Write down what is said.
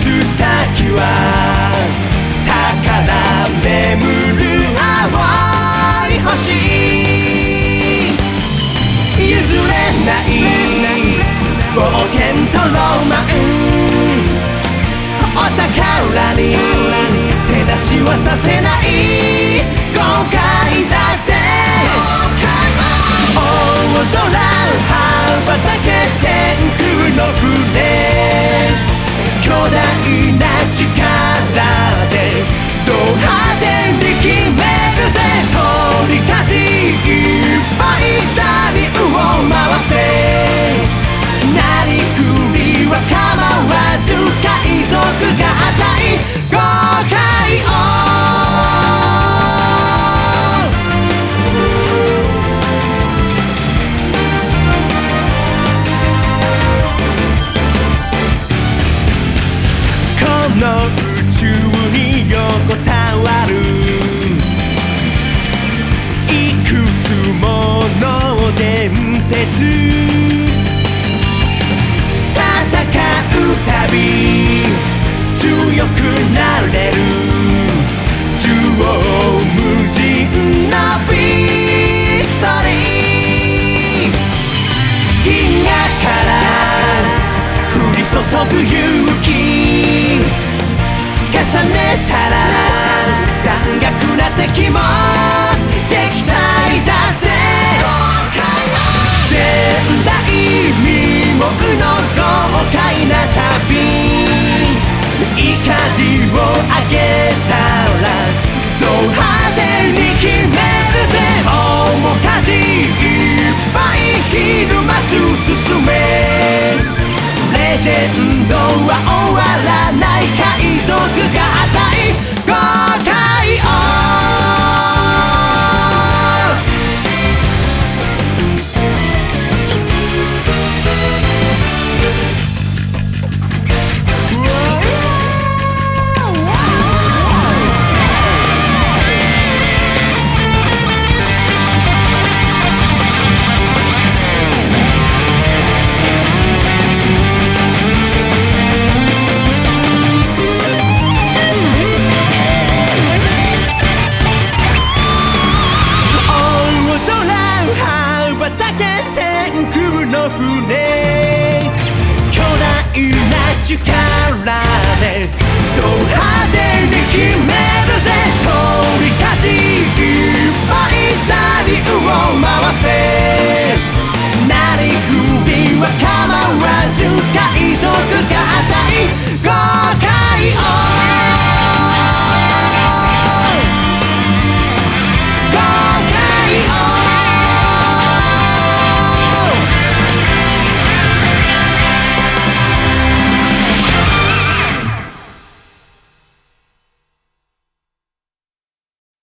す先は宝眠る青い星譲れない冒険とロマン注ぐ勇気重ねたら残虐な敵も撃退だぜ。前代未聞の豪快な旅。怒りをあげジェンドは終わらない。